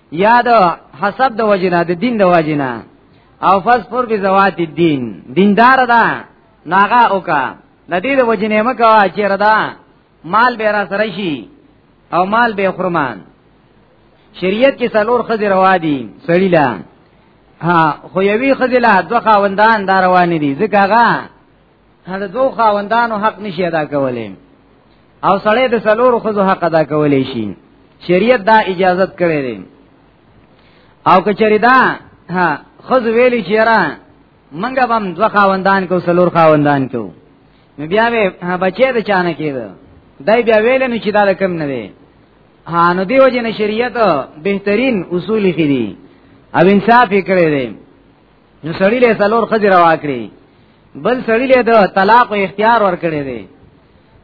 یا د حسب د وجنه د دین د وجنه او فسفور به زوات الدین دیندار ده ناغا اوکا د دې د وجنه مکه چې ردا مال به را سره شي او مال به خرمان شریعت کې څلور خزې روا دي سړی لا ها خو یوی خزې لا دوه خاوندان دا روان دي ځکه هغه هر دوه خاوندانو حق نشي ادا کولای او سړی د سلور خزو حق ادا کولای شي شریعت دا اجازت کړی دی او کچری دا ها خز ویلی چیرې منګه بم دو خاوندان کو سلور خاوندان کو نو بیا به بچی د چانه کېده دای بیا ویل نو چې دا کم نه دی ها نو دیو جن شریعت بهترین اصول خېری او انصاف یې کړی دی نو سړی له څلور خځې روا کړی بل سړی له د طلاق او اختیار ور کړی دی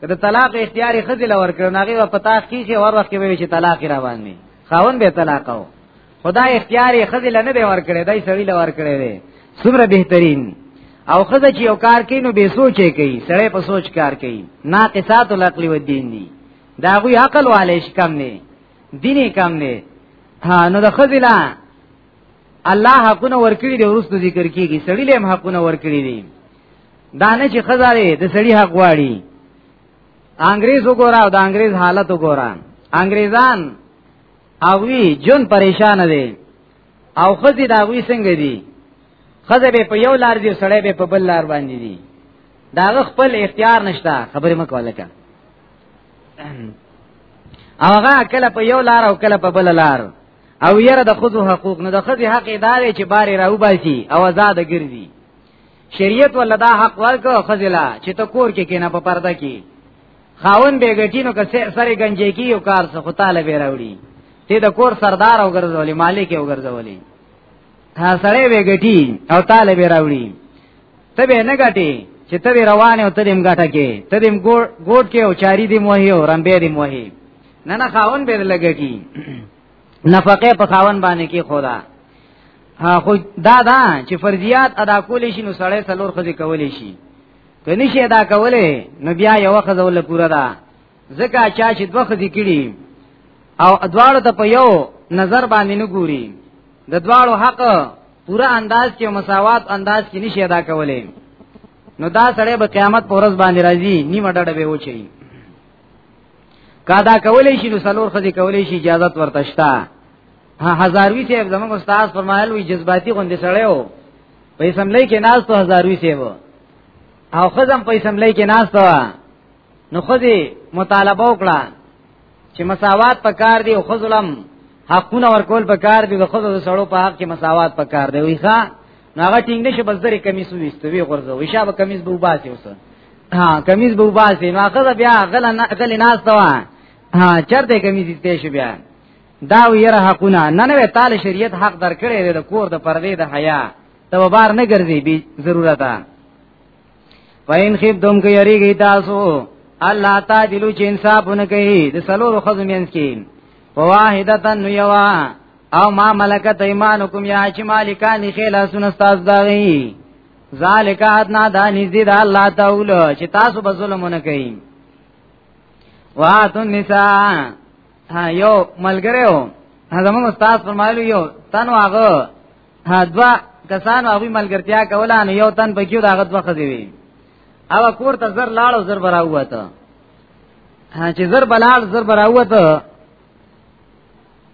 کله طلاق اختیار خځې له ور کړ ناغي په تاخ کې چې ور وخت کې وی چې طلاق را باندې خاون به طلاق او خدا اختیار خځې له نه به ور کړی دای سړی له ور کړی دی څومره بهترین او خځه چې یو کار کوي نو به سوچې کوي سړی په سوچ کار کوي ناقصات العقل و دین دي دا غوی عقل والے شکم نه دیني کم نه ها نو د خځې لا الله حقونه ورکړي دي ورستو ذکر کیږي سړی له حقونه ورکړي دي دا نه چې خزاره د سړی حق واړي انګريز وګوره او د انګريز حالت وګوره انګريزان اوی جون پریشان دي او خزي دا وی څنګه دي خزه به په یو لار دی سړی به په بل لار باندې دي دا خپل اختیار نشته خبرې مکواله کا او هغه کله په یو لار او کله په بل لار او یره د خزو حقوق نه د خزي حق ادارې چې بارې راو باسي او آزاد ګرځي شریعت ولدا حق ورکو خزلا چې ته کور کې کینه په پرده کې خاون به غټینو که سره گنجې کې یو کار څه خدای به راوړي ته د کور سردار او ګرځولې مالک او ګرځولې ها سره به غټي او طالب راوړي ته به نه غټي چې ته روانه او ته دیم غټه کې ته دیم ګوډ کې او چاري دیم وهي او رمبه دیم وهي نه نه خاون به لګی نفقه په خاون باندې کې خدا خو دا دا چې فرضیات ادا کول شي نو سړی څلور خزي کول شي کني شي ادا کوله نو بیا یو خزول پورا ده زکه چا چې دوه خزي کړي او ادوار ته په یو نظر باندې نه ګوري د دواړو حق پورا انداز کې مساوات انداز کې نشي ادا کولای نو دا سړی به قیامت پر ورځ باندې راځي نیمه ډډه به وچی کا دا کولې شي نو سلور خدي کولې شي اجازه ورته شته هزاروی صاحب زموږ استاد فرمایل وی جذباتي غوندې سړی وو په اسمبلی کې ناز ته هزاروی صاحب او خزم په اسمبلی کې ناز ته نو خدي مطالبه وکړه چې مساوات پکار دی او خزلم حقونه ورکول پکار دی د خزو سړو په حق کې مساوات پکار دی وی ښا هغه ټینګ نشه بس درې کمیس وستو وی غرزه وی شابه کمیس به وباسي اوس ها کمیس به وباسي نو هغه بیا غل نه غل ناس تا ها چرته کمیس دې شو بیا دا ویره حقونه نه نه تعالی شریعت حق درکړي د کور د پردې د حیا ته بار نه ګرځي بي ضرورت وین خفتم کې یریږي تاسو الله تعالی چې انصافونه کوي د سلور خزو مینس کې واحدتن نو یوا او ما ملکت ایمانکم یا چې مالکان خیلا سنستاز داغي ذالک ادنا دا نږدې د الله تعالی چې تاسو به ظلمونه کوي واتن نساء یو ملګریو زموږ استاد فرمایلی یو تنو هغه ها دوا کسان هغه ملګرتیا کوله نو یو تن پکې دا غد وخت دی او کور ته زر لاړو زر براوته چې زر بلال زر براوته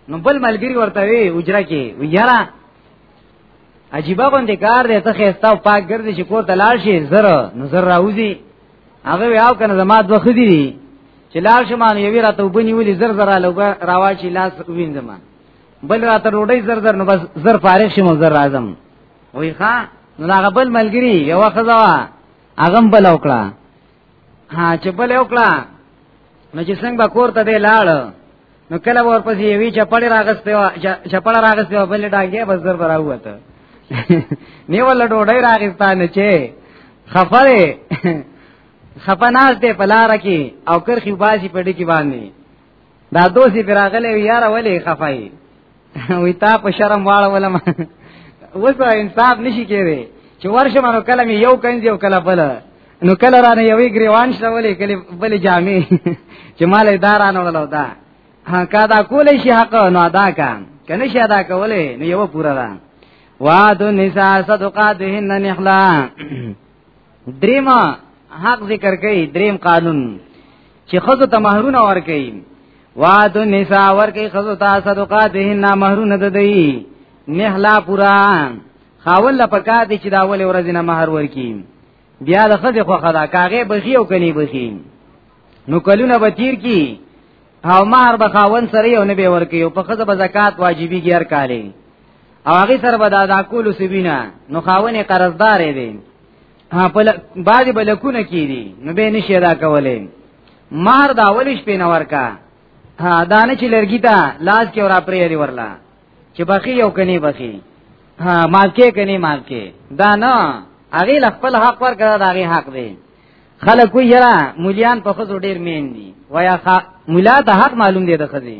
نو بل ملګری ورته وی اجرا کې ویرا عجیبه باندې کار دی ته خستا پاک ګرځي چې کور ته لاړ شي زر نو زر راوځي هغه یاو کنه زما دوه خدي دي چې لاړ شمه یو راته وبني ولي زر زر راواچی لاس وینځم بل راته روډي زر زر نو بس زر فارغ شم زر راځم وای ښا نو هغه بل ملګری یو خزا هغه بل وکړه ها چې بل وکړه نو چې څنګه به کور ته دی لاړ نو کله ورپسې وی چې پړې راغسته و چې پړې راغسته و بل ډاګه بس زر براوته نیول ډوډۍ راغستان چې خفره خپناز دې پلار کې او کرخي باسي پړې کې باندې دا دوسی پر راغلی یار ولې خفای وی تا په شرم واړه ولم وسه انصاف نشي کېږي چې ورشه مانو کله می یو کنځ یو کله بل نو کله رانه یوې گریوان شولې کله بل جامې چې مال اداران ولو دا ها کا دا کولې شي حق نو ادا کا کنه شي ادا کولې نو یو پورا ده وعد النساء صدقاتهن نحلا دریما حق ذکر کوي دریم قانون چې خزو ته مہرونه ور کوي واد النساء ور کوي خزو ته صدقات نه مہرونه ده دی نهلا پورا خاول لا پکا دي چې دا ولې ورځ نه مہر ور کوي بیا د خزې خو خدا کاغه بخي او کني بخي نو کلونه به تیر کی او مہر به خاون سره یو نه به ور کوي په خزه به زکات واجبې ګر کاله او هغه سره به دا دا کول سبینا نو خاونې قرضدار دی ها په بعد بلکونه کیدی نو به نشي ادا کولې مہر دا ولش په نور کا ها دانه چې لرګی تا لاس کې ور اپرې دی ورلا چې بخي یو کني بخي ها مالکه کني مالکه دا نه هغه لخپل حق ور کړه دا هغه حق دی خلک وی یرا مولیان په خزو ډیر مین دي ویا مولا ته حق معلوم دی د خزي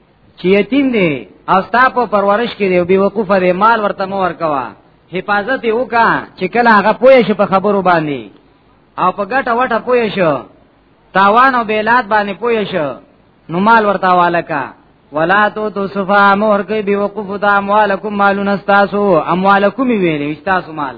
چې یتیم دی او ستا په پرورش کې دی او بی وقوف دی مال ورته مو ورکوا حفاظت یې وکا چې کله هغه پوه شي په خبرو باندې او په ګټه وټه پوه شو تاوان او بیلات باندې پوه شو نو مال ورته والکا ولا تو تو صفا مور کوي بی وقوف د اموالکم مالون استاسو اموالکم ویلې استاسو مال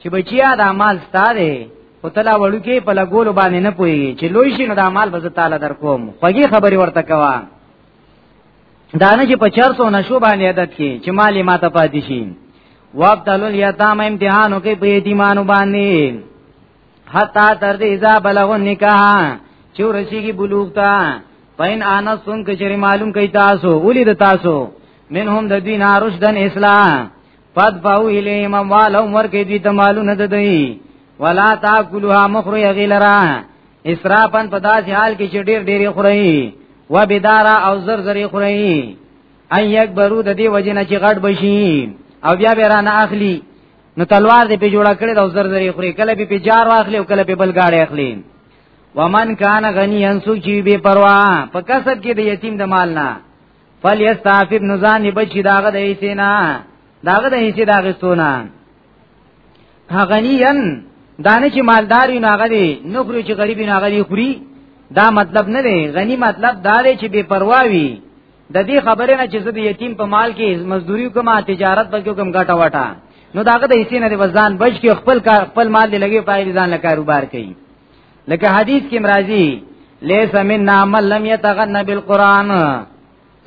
چې بچیا دا مال ستاره او تلا وړو کې په لګول باندې نه پوي چې لوی شي نو دا مال به تعالی در کوم خوږی خبري ورته کوا دانه چې په 400 نشو باندې عادت کې چې مالې ماته پاتې شي وابتلوا اليتام امتحانو کې په یتیمانو باندې حتا تر دې اذا بلغوا النکاح چې ورسیږي بلوغ ته پاین انا سن کچری معلوم کئ تاسو ولید تاسو منهم د دین ارشدن اسلام فد فاو الیهم اموالهم ورکی دوی ته مالونه د دوی ولا تاکلوها مخرو یغیلرا اسرافن په داسې حال کې چې ډیر ډیر خوري و بدارا او زر زر خوري ان یک برو د دې وجنه چې غټ بشي او بیا به رانه اخلي نو تلوار دې په جوړه کړې د زر زر خوري کله به په جار واخلي او کله په بل گاډي اخلي ومن کان غنی انسو چی بے پروا په کسب کې د یتیم د مال نه فلیستعفف نزان بچی داغه د ایسینا داغه د ایسی داغه سونا غنیان دانه چې مالدار یو ناغه دی نوکری چې غریب یو ناغه دی خوري دا مطلب نه دی غنی مطلب دا دی چې بے پروا وي د دې خبرې نه چې زه د یتیم په مال کې مزدوري کوم تجارت به کوم ګټه وټه نو داغه د حصے نه دی وزن بچ کې خپل کار خپل مال دی لګي پای ځان له کاروبار کوي لکه حدیث کې مرাজি لیس منا من لم يتغنى بالقران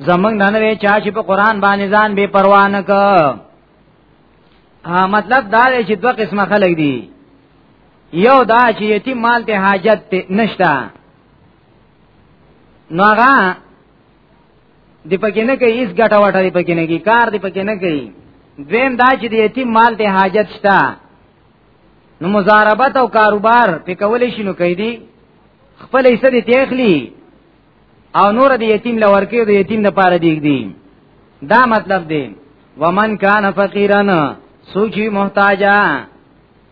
زمنګ نه وی چا چې په قران باندې ځان بے پروا نه ک مطلب دا دی چې دوه قسمه خلک دي یو دا چې یتیم مال ته حاجت ته نشتا نو هغه دی پکې نه کوي هیڅ ګټه وټه دی پکې نه کوي کار دی پکې نه کوي دویم دا چې د یتیم مال ته حاجت شته نو مزاربت او کاروبار په کول شي نو کوي دي خپل حصہ دي تخلي او نور دي یتیم لور کې دي یتیم نه پاره دي دي دا مطلب دی ومن کان فقیرن سوچي محتاجا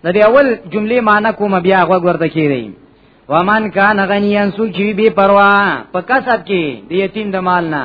د دې اول جملې معنی کوم بیا غوږ ورته کیږي ومن کان غنیان سوچي بي پروا په کسب کې د یتیم د مال نه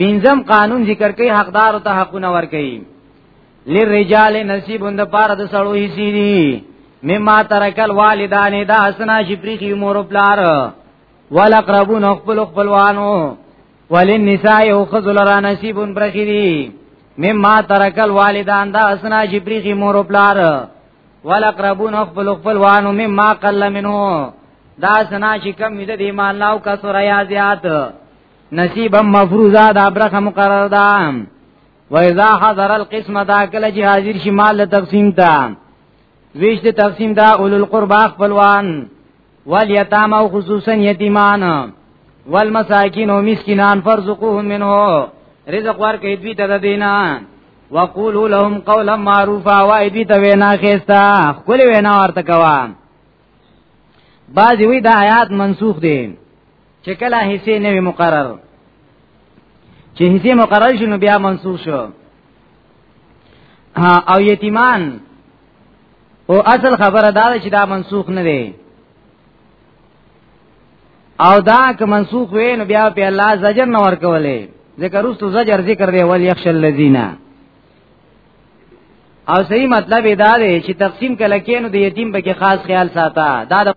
پنځم قانون ذکر کوي حقدار او ته حقونه ور کوي للرجال نصیب اند پار د سړو حصي دي مما ترکل والدان دا اسنا شپریخي مور پلار ولقربون خپل خپلوانو وللنساء وخذل را نصیب برخي دي مما ترکل والدان دا اسنا شپریخي مور پلار ولقربون خپل خپلوانو مما قل منه دا اسنا چې کم دې مال لاو کا سوریا زیات نصیبا مفروضا دا برخه مقرر ده و اذا حضر القسمه دا کله چې حاضر شي مال تقسیم ته ویش د تقسیم دا اولو القربا خپلوان والیتاما او خصوصا یتیمان والمساکین او مسکینان فرزقوهم منه رزق ورکې دوی ته دینا وقولوا لهم قولا معروفا وای دوی ته وینا خيستا خپل وینا ورته کوه بعض وی دا آیات منسوخ دي چې کله حصے نه مقرر چې حصے مقرر شنو بیا منسوخ شو او یتیمان او اصل خبره دا چې دا منسوخ نه دی او دا که منسوخ وي نو بیا په الله زجر نه ورکولې ذکر رسو زجر ذکر دی ول یخش الذین او صحیح مطلب دا دی چې تقسیم کله کینو د یتیم په کې خاص خیال ساته دا د